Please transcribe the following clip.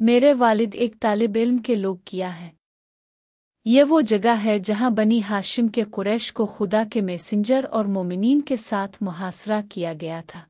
میرے والد ایک طالب علم کے لوگ کیا ہے یہ وہ جگہ ہے جہاں بنی ہاشم کے قریش کو خدا کے میسنجر اور مومنین کے ساتھ محاصرہ کیا گیا تھا۔